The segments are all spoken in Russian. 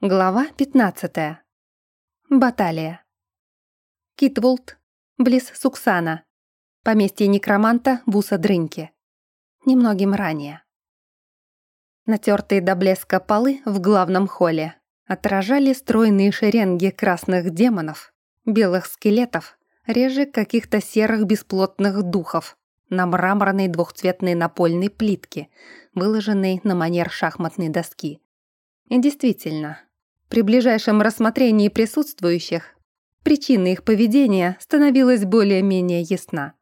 Глава 15. Баталия. Китвулт, близ Суксана. Поместье некроманта Буса Дрыньки. Немногим ранее. Натертые до блеска полы в главном холле отражали стройные шеренги красных демонов, белых скелетов, реже каких-то серых бесплотных духов на мраморной двухцветной напольной плитке, выложенной на манер шахматной доски. И действительно, при ближайшем рассмотрении присутствующих причина их поведения становилась более-менее ясна.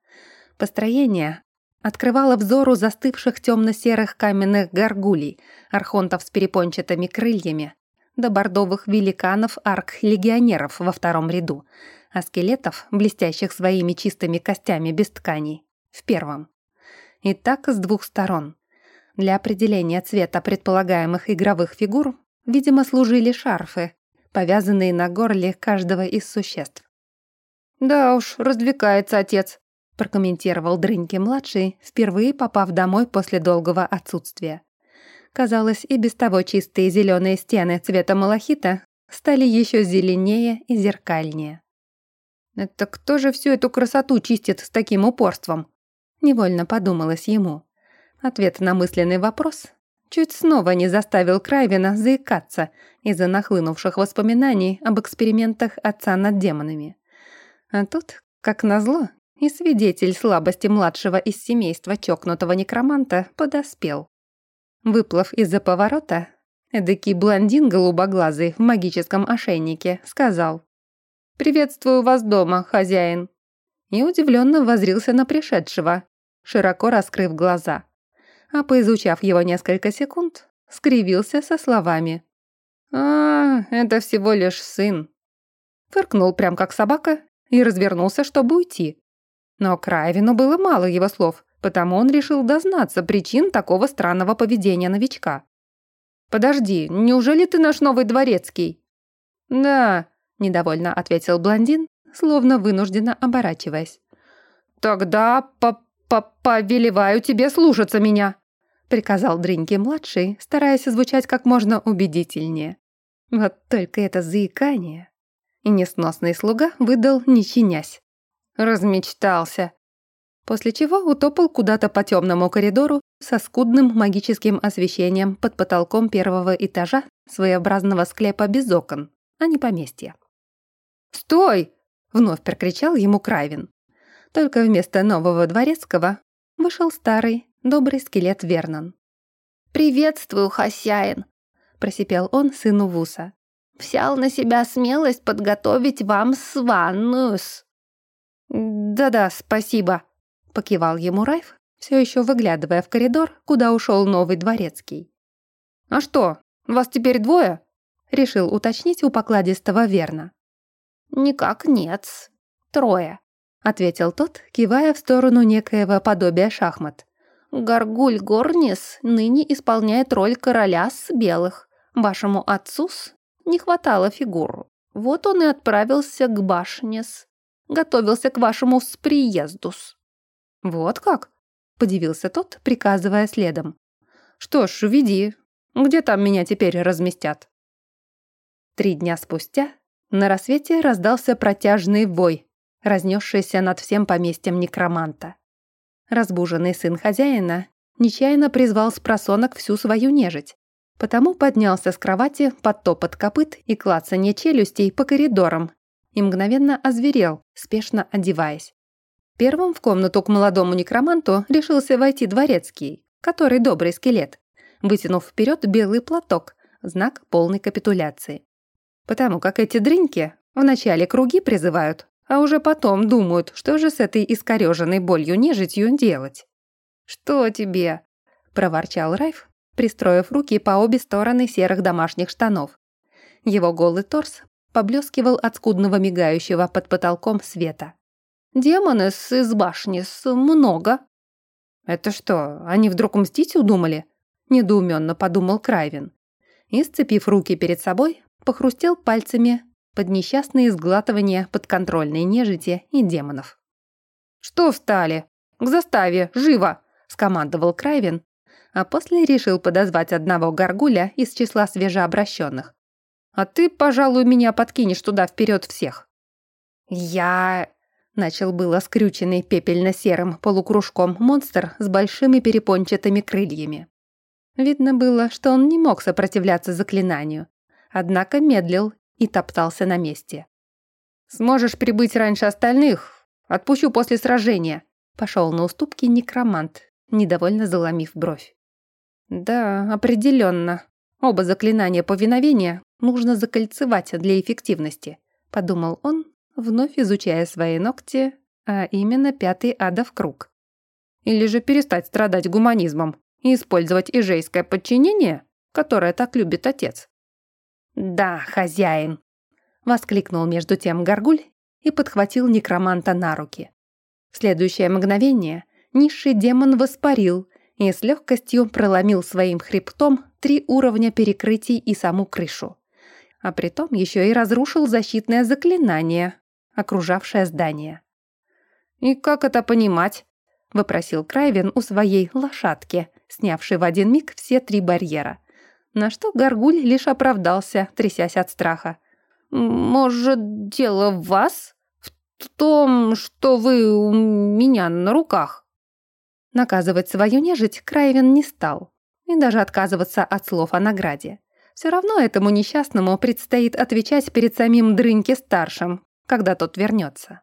Построение открывало взору застывших темно-серых каменных горгулей, архонтов с перепончатыми крыльями, до бордовых великанов арк-легионеров во втором ряду, а скелетов, блестящих своими чистыми костями без тканей, в первом. И так с двух сторон. Для определения цвета предполагаемых игровых фигур Видимо, служили шарфы, повязанные на горле каждого из существ. «Да уж, развлекается отец», — прокомментировал Дрыньки-младший, впервые попав домой после долгого отсутствия. Казалось, и без того чистые зеленые стены цвета малахита стали еще зеленее и зеркальнее. «Это кто же всю эту красоту чистит с таким упорством?» Невольно подумалось ему. Ответ на мысленный вопрос чуть снова не заставил Крайвина заикаться из-за нахлынувших воспоминаний об экспериментах отца над демонами. А тут, как назло, и свидетель слабости младшего из семейства чокнутого некроманта подоспел. Выплыв из-за поворота, эдакий блондин голубоглазый в магическом ошейнике сказал «Приветствую вас дома, хозяин», и удивленно возрился на пришедшего, широко раскрыв глаза а поизучав его несколько секунд, скривился со словами. «А, это всего лишь сын». Фыркнул прям как собака и развернулся, чтобы уйти. Но Крайвину было мало его слов, потому он решил дознаться причин такого странного поведения новичка. «Подожди, неужели ты наш новый дворецкий?» «Да», — недовольно ответил блондин, словно вынужденно оборачиваясь. «Тогда по «Повелеваю тебе слушаться меня», — приказал Дринки-младший, стараясь звучать как можно убедительнее. Вот только это заикание. И несносный слуга выдал, не чинясь. Размечтался. После чего утопал куда-то по темному коридору со скудным магическим освещением под потолком первого этажа своеобразного склепа без окон, а не поместья. «Стой!» — вновь прокричал ему Крайвин. Только вместо нового дворецкого вышел старый, добрый скелет Вернон. «Приветствую, хозяин!» – просипел он сыну Вуса. «Взял на себя смелость подготовить вам сванную-с». «Да-да, спасибо», – покивал ему Райф, все еще выглядывая в коридор, куда ушел новый дворецкий. «А что, вас теперь двое?» – решил уточнить у покладистого Верна. «Никак нет, трое», ответил тот, кивая в сторону некоего подобия шахмат. «Гаргуль Горнис ныне исполняет роль короля с белых. Вашему отцу не хватало фигуру. Вот он и отправился к башне-с. Готовился к вашему приезду-с». «Вот как?» – подивился тот, приказывая следом. «Что ж, веди. Где там меня теперь разместят?» Три дня спустя на рассвете раздался протяжный вой, разнесшийся над всем поместьем некроманта. Разбуженный сын хозяина нечаянно призвал с просонок всю свою нежить, потому поднялся с кровати под топот копыт и клацанье челюстей по коридорам и мгновенно озверел, спешно одеваясь. Первым в комнату к молодому некроманту решился войти дворецкий, который добрый скелет, вытянув вперед белый платок, знак полной капитуляции. Потому как эти дрыньки вначале круги призывают, а уже потом думают, что же с этой искорёженной болью нежитью делать. «Что тебе?» – проворчал Райф, пристроив руки по обе стороны серых домашних штанов. Его голый торс поблескивал от скудного мигающего под потолком света. «Демоны с из башни с много». «Это что, они вдруг мстить удумали?» – недоуменно подумал Крайвин. И, сцепив руки перед собой, похрустел пальцами под несчастные сглатывания подконтрольной нежити и демонов. «Что встали? К заставе! Живо!» – скомандовал Крайвин, а после решил подозвать одного горгуля из числа свежеобращенных. а ты, пожалуй, меня подкинешь туда вперед всех». «Я...» — начал было скрюченный пепельно-серым полукружком монстр с большими перепончатыми крыльями. Видно было, что он не мог сопротивляться заклинанию, однако медлил и топтался на месте. «Сможешь прибыть раньше остальных? Отпущу после сражения», — пошел на уступки некромант, недовольно заломив бровь. «Да, определенно. Оба заклинания повиновения нужно закольцевать для эффективности», — подумал он, вновь изучая свои ногти, а именно пятый адов круг. «Или же перестать страдать гуманизмом и использовать ижейское подчинение, которое так любит отец». «Да, хозяин», — воскликнул между тем Горгуль и подхватил некроманта на руки. В следующее мгновение низший демон воспарил и с легкостью проломил своим хребтом три уровня перекрытий и саму крышу. А притом еще и разрушил защитное заклинание, окружавшее здание. «И как это понимать?» — выпросил Крайвен у своей лошадки, снявшей в один миг все три барьера. На что Горгуль лишь оправдался, трясясь от страха. «Может, дело в вас? В том, что вы у меня на руках?» Наказывать свою нежить Крайвен не стал. И даже отказываться от слов о награде. Все равно этому несчастному предстоит отвечать перед самим Дрыньки-старшим, когда тот вернется.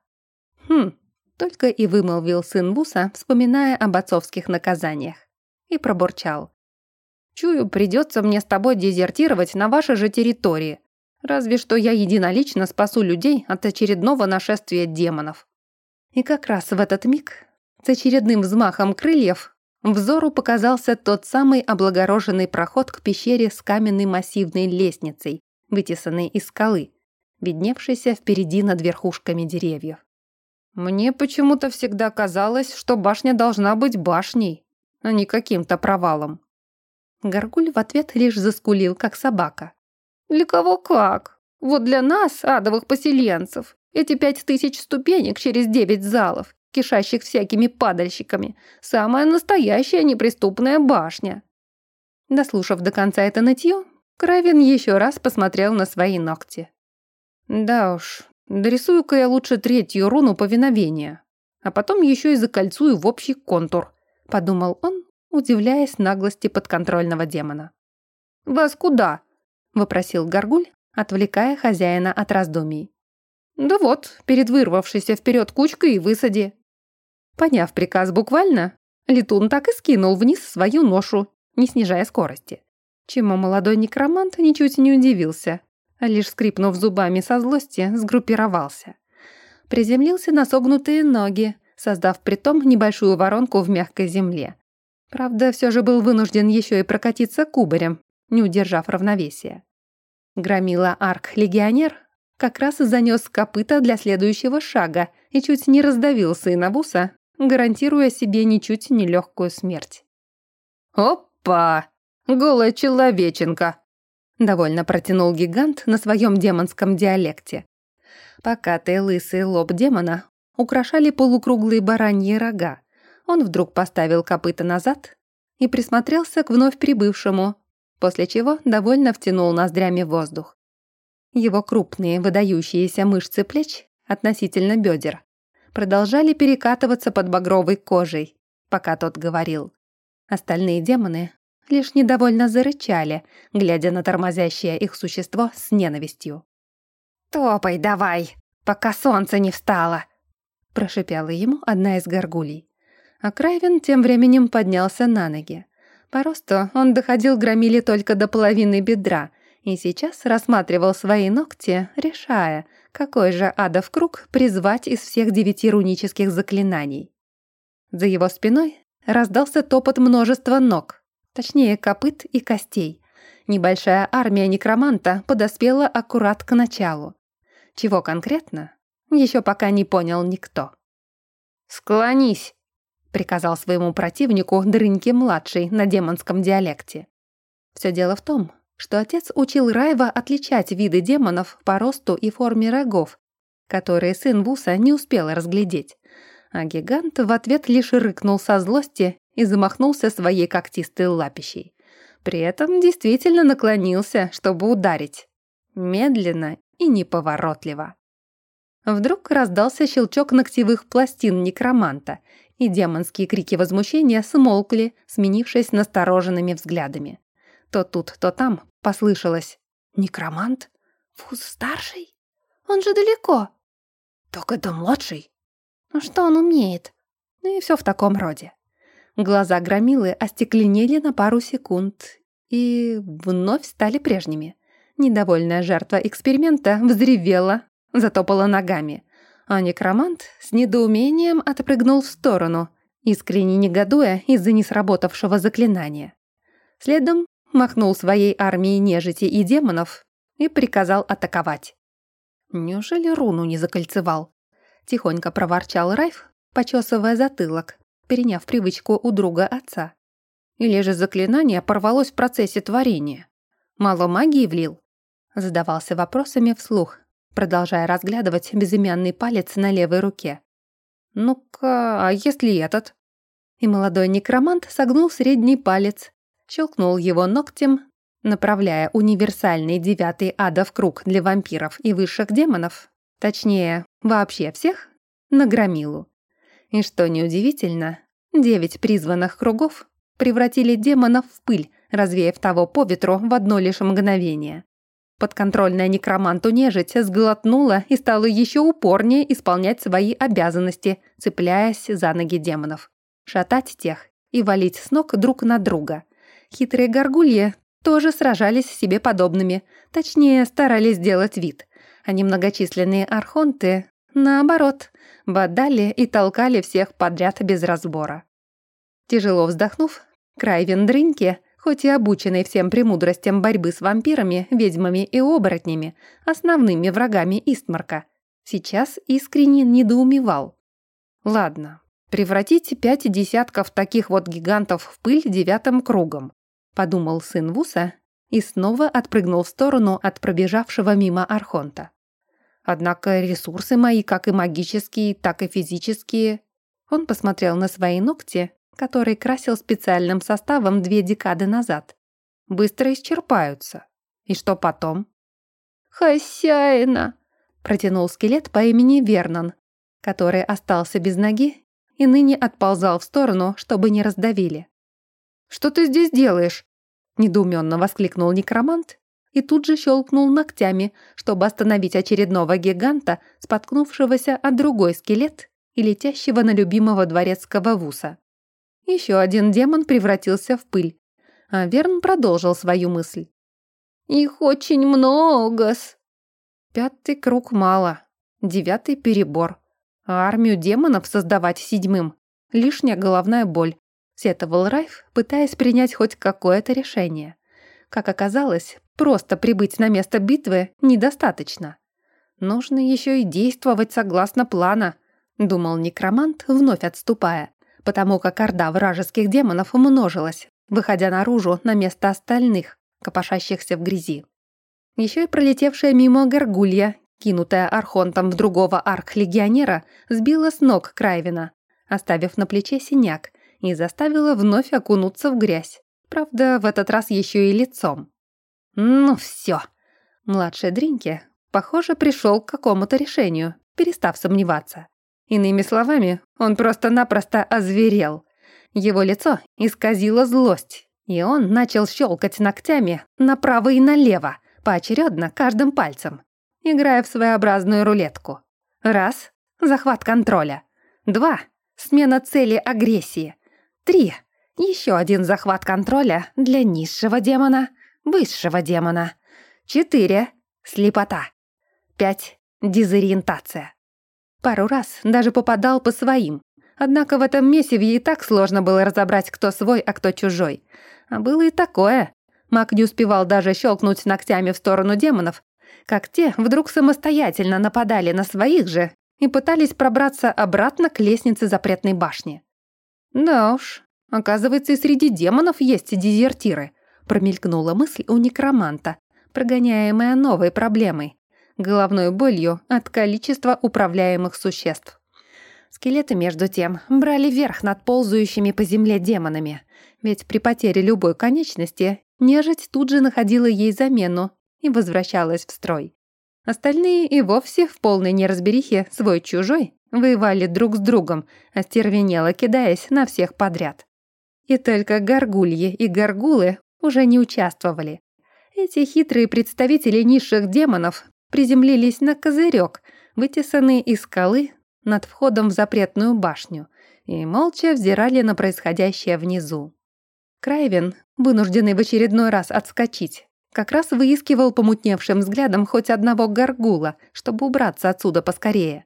Хм, только и вымолвил сын Буса, вспоминая об отцовских наказаниях. И пробурчал. «Чую, придется мне с тобой дезертировать на вашей же территории. Разве что я единолично спасу людей от очередного нашествия демонов». И как раз в этот миг с очередным взмахом крыльев взору показался тот самый облагороженный проход к пещере с каменной массивной лестницей, вытесанной из скалы, видневшейся впереди над верхушками деревьев. «Мне почему-то всегда казалось, что башня должна быть башней, а не каким-то провалом». Горгуль в ответ лишь заскулил, как собака. «Для кого как? Вот для нас, адовых поселенцев, эти пять тысяч ступенек через девять залов кишащих всякими падальщиками. Самая настоящая неприступная башня. Дослушав до конца это нытье, Кравин еще раз посмотрел на свои ногти. Да уж, дорисую-ка я лучше третью руну повиновения, а потом еще и закольцую в общий контур, подумал он, удивляясь наглости подконтрольного демона. «Вас куда?» — вопросил Горгуль, отвлекая хозяина от раздумий. «Да вот, перед вырвавшейся вперед кучкой и высади. Поняв приказ буквально, летун так и скинул вниз свою ношу, не снижая скорости. Чему молодой некромант ничуть не удивился, а лишь скрипнув зубами со злости, сгруппировался. Приземлился на согнутые ноги, создав притом небольшую воронку в мягкой земле. Правда, все же был вынужден еще и прокатиться кубарем, не удержав равновесия. Громила арк-легионер как раз занес копыта для следующего шага и чуть не раздавил сына Буса, гарантируя себе ничуть не легкую смерть. «Опа! Голая человеченка!» Довольно протянул гигант на своем демонском диалекте. Покатый лысый лоб демона украшали полукруглые бараньи рога. Он вдруг поставил копыта назад и присмотрелся к вновь прибывшему, после чего довольно втянул ноздрями воздух. Его крупные выдающиеся мышцы плеч относительно бедер продолжали перекатываться под багровой кожей, пока тот говорил. Остальные демоны лишь недовольно зарычали, глядя на тормозящее их существо с ненавистью. «Топай давай, пока солнце не встало!» прошипела ему одна из горгулей. А Крайвен тем временем поднялся на ноги. По росту он доходил громили только до половины бедра и сейчас рассматривал свои ногти, решая, какой же адов круг призвать из всех девяти рунических заклинаний. За его спиной раздался топот множества ног, точнее копыт и костей. Небольшая армия некроманта подоспела аккурат к началу. Чего конкретно, еще пока не понял никто. «Склонись!» — приказал своему противнику Дрыньке-младший на демонском диалекте. Все дело в том, что отец учил Райва отличать виды демонов по росту и форме рогов, которые сын Вуса не успел разглядеть. А гигант в ответ лишь рыкнул со злости и замахнулся своей когтистой лапищей. При этом действительно наклонился, чтобы ударить. медленно и неповоротливо. Вдруг раздался щелчок ногтевых пластин некроманта, и демонские крики возмущения смолкли, сменившись настороженными взглядами. То тут, то там послышалось «Некромант? Фуз старший? Он же далеко!» «Так это младший?» «Ну что он умеет?» Ну и все в таком роде. Глаза громилы остекленели на пару секунд и вновь стали прежними. Недовольная жертва эксперимента взревела, затопала ногами, а некромант с недоумением отпрыгнул в сторону, искренне негодуя из-за несработавшего заклинания. Следом махнул своей армией нежити и демонов и приказал атаковать. Неужели руну не закольцевал? Тихонько проворчал Райф, почесывая затылок, переняв привычку у друга отца. Или же заклинание порвалось в процессе творения? Мало магии влил? Задавался вопросами вслух, продолжая разглядывать безымянный палец на левой руке. «Ну-ка, а если этот?» И молодой некромант согнул средний палец, щелкнул его ногтем, направляя универсальный девятый ада в круг для вампиров и высших демонов, точнее, вообще всех, на громилу. И что неудивительно, девять призванных кругов превратили демонов в пыль, развеяв того по ветру в одно лишь мгновение. Подконтрольная некроманту нежить сглотнула и стала еще упорнее исполнять свои обязанности, цепляясь за ноги демонов. Шатать тех и валить с ног друг на друга. Хитрые горгульи тоже сражались с себе подобными, точнее, старались сделать вид. А немногочисленные архонты, наоборот, бодали и толкали всех подряд без разбора. Тяжело вздохнув, Крайвен Дрыньке, хоть и обученный всем премудростям борьбы с вампирами, ведьмами и оборотнями, основными врагами Истмарка, сейчас искренне недоумевал. Ладно, превратить пять десятков таких вот гигантов в пыль девятым кругом, подумал сын Вуса и снова отпрыгнул в сторону от пробежавшего мимо Архонта. Однако ресурсы мои, как и магические, так и физические... Он посмотрел на свои ногти, которые красил специальным составом две декады назад. Быстро исчерпаются. И что потом? «Хозяина!» — протянул скелет по имени Вернон, который остался без ноги и ныне отползал в сторону, чтобы не раздавили. «Что ты здесь делаешь?» — недоуменно воскликнул некромант и тут же щелкнул ногтями, чтобы остановить очередного гиганта, споткнувшегося от другой скелет и летящего на любимого дворецкого вуса. Еще один демон превратился в пыль, а Верн продолжил свою мысль. «Их очень много-с». Пятый круг мало, девятый перебор. А армию демонов создавать седьмым — лишняя головная боль, сетовал Райф, пытаясь принять хоть какое-то решение. Как оказалось, просто прибыть на место битвы недостаточно. Нужно еще и действовать согласно плана, думал некромант, вновь отступая, потому как орда вражеских демонов умножилась, выходя наружу на место остальных, копошащихся в грязи. Еще и пролетевшая мимо горгулья, кинутая архонтом в другого арк-легионера, сбила с ног Крайвина, оставив на плече синяк, и заставила вновь окунуться в грязь. Правда, в этот раз еще и лицом. Ну все. Младший Дринки, похоже, пришел к какому-то решению, перестав сомневаться. Иными словами, он просто-напросто озверел. Его лицо исказило злость, и он начал щелкать ногтями направо и налево, поочередно каждым пальцем, играя в своеобразную рулетку. Раз — захват контроля. Два — смена цели агрессии. Три еще один захват контроля для низшего демона, высшего демона. Четыре. Слепота. Пять. Дезориентация. Пару раз даже попадал по своим. Однако в этом месиве и так сложно было разобрать, кто свой, а кто чужой. А было и такое. Маг не успевал даже щелкнуть ногтями в сторону демонов, как те вдруг самостоятельно нападали на своих же и пытались пробраться обратно к лестнице запретной башни. Да уж, Оказывается, и среди демонов есть дезертиры. Промелькнула мысль у некроманта, прогоняемая новой проблемой – головной болью от количества управляемых существ. Скелеты, между тем, брали верх над ползающими по земле демонами, ведь при потере любой конечности нежить тут же находила ей замену и возвращалась в строй. Остальные и вовсе в полной неразберихе свой-чужой воевали друг с другом, остервенело кидаясь на всех подряд. И только горгульи и горгулы уже не участвовали. Эти хитрые представители низших демонов приземлились на козырек, вытесанный из скалы над входом в запретную башню, и молча взирали на происходящее внизу. Крайвен, вынужденный в очередной раз отскочить, как раз выискивал помутневшим взглядом хоть одного горгула, чтобы убраться отсюда поскорее.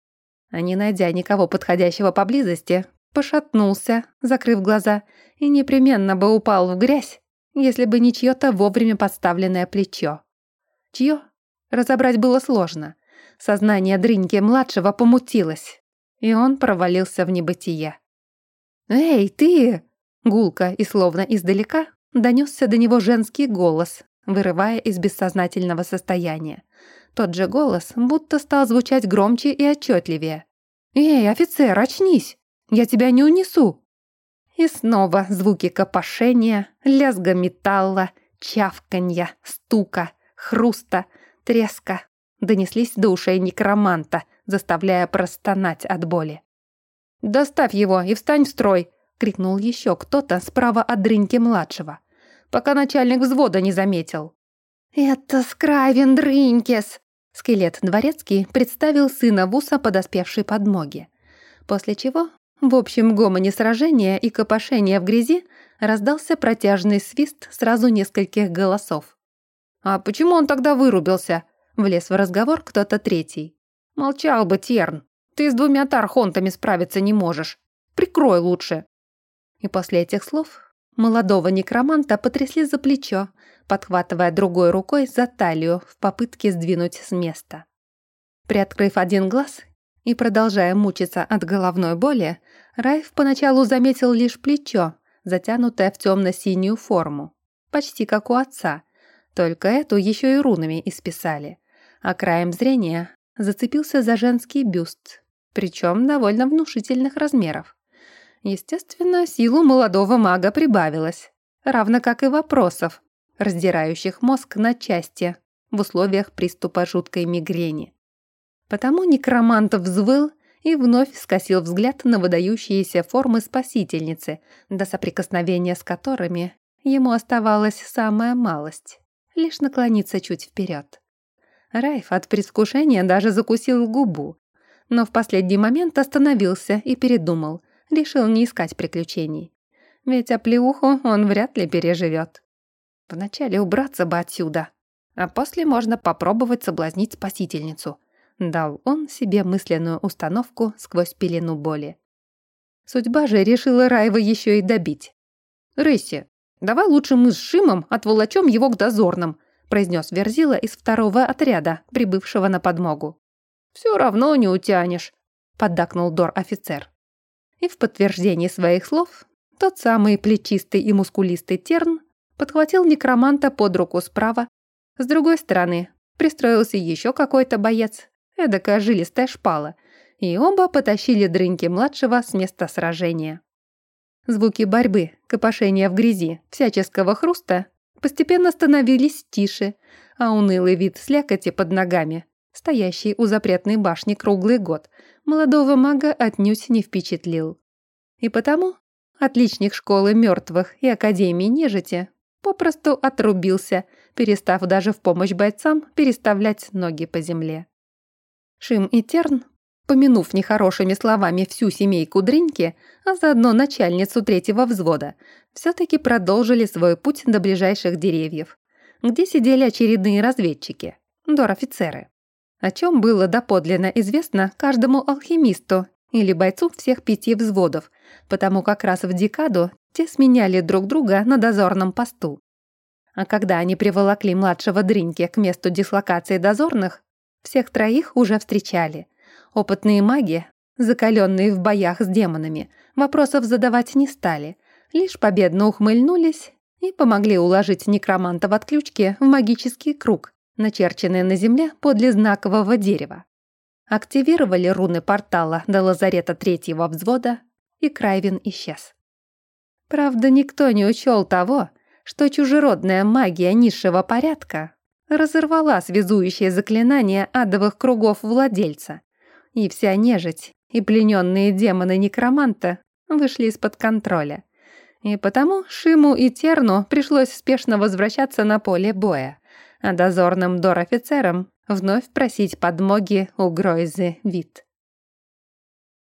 А не найдя никого подходящего поблизости, пошатнулся, закрыв глаза, и непременно бы упал в грязь, если бы не чьё-то вовремя подставленное плечо. Чьё? Разобрать было сложно. Сознание Дрыньки-младшего помутилось, и он провалился в небытие. «Эй, ты!» Гулко и словно издалека донесся до него женский голос, вырывая из бессознательного состояния. Тот же голос будто стал звучать громче и отчетливее. «Эй, офицер, очнись! Я тебя не унесу!» И снова звуки копошения, лязга металла, чавканья, стука, хруста, треска донеслись до ушей некроманта, заставляя простонать от боли. «Доставь его и встань в строй!» — крикнул еще кто-то справа от Дрыньки-младшего, пока начальник взвода не заметил. «Это Скравин Дрынькес!» Скелет дворецкий представил сына Вуса, подоспевшей подмоги. После чего, в общем гомоне сражения и копошения в грязи, раздался протяжный свист сразу нескольких голосов. «А почему он тогда вырубился?» — влез в разговор кто-то третий. «Молчал бы, Терн. Ты с двумя тархонтами справиться не можешь. Прикрой лучше». И после этих слов молодого некроманта потрясли за плечо, подхватывая другой рукой за талию в попытке сдвинуть с места. Приоткрыв один глаз и продолжая мучиться от головной боли, Райф поначалу заметил лишь плечо, затянутое в темно-синюю форму, почти как у отца, только эту еще и рунами исписали, а краем зрения зацепился за женский бюст, причем довольно внушительных размеров. Естественно, силу молодого мага прибавилось, равно как и вопросов, раздирающих мозг на части в условиях приступа жуткой мигрени. Потому некромант взвыл и вновь скосил взгляд на выдающиеся формы спасительницы, до соприкосновения с которыми ему оставалась самая малость — лишь наклониться чуть вперед. Райф от предвкушения даже закусил губу, но в последний момент остановился и передумал, решил не искать приключений. Ведь оплеуху он вряд ли переживет. Вначале убраться бы отсюда, а после можно попробовать соблазнить спасительницу. Дал он себе мысленную установку сквозь пелену боли. Судьба же решила Раева еще и добить. «Рысси, давай лучше мы с Шимом отволочем его к дозорным», произнес Верзила из второго отряда, прибывшего на подмогу. «Все равно не утянешь», поддакнул Дор-офицер. И в подтверждение своих слов тот самый плечистый и мускулистый терн подхватил некроманта под руку справа. С другой стороны пристроился еще какой-то боец, эдакая жилистая шпала, и оба потащили Дрыньки-младшего с места сражения. Звуки борьбы, копошения в грязи, всяческого хруста постепенно становились тише, а унылый вид слякоти под ногами, стоящий у запретной башни круглый год, молодого мага отнюдь не впечатлил. И потому отличник школы мертвых и Академии нежити попросту отрубился, перестав даже в помощь бойцам переставлять ноги по земле. Шим и Терн, помянув нехорошими словами всю семейку Дриньки, а заодно начальницу третьего взвода, все-таки продолжили свой путь до ближайших деревьев, где сидели очередные разведчики, дор-офицеры о чем было доподлинно известно каждому алхимисту или бойцу всех пяти взводов, потому как раз в декаду те сменяли друг друга на дозорном посту. А когда они приволокли младшего Дриньки к месту дислокации дозорных, всех троих уже встречали. Опытные маги, закаленные в боях с демонами, вопросов задавать не стали, лишь победно ухмыльнулись и помогли уложить некроманта в отключке в магический круг, начерченные на земле подле знакового дерева. Активировали руны портала до лазарета третьего взвода, и Крайвин исчез. Правда, никто не учел того, что чужеродная магия низшего порядка разорвала связующее заклинание адовых кругов владельца. И вся нежить и плененные демоны некроманта вышли из-под контроля. И потому Шиму и Терну пришлось спешно возвращаться на поле боя, а дозорным дор-офицерам вновь просить подмоги у Гройзы вид.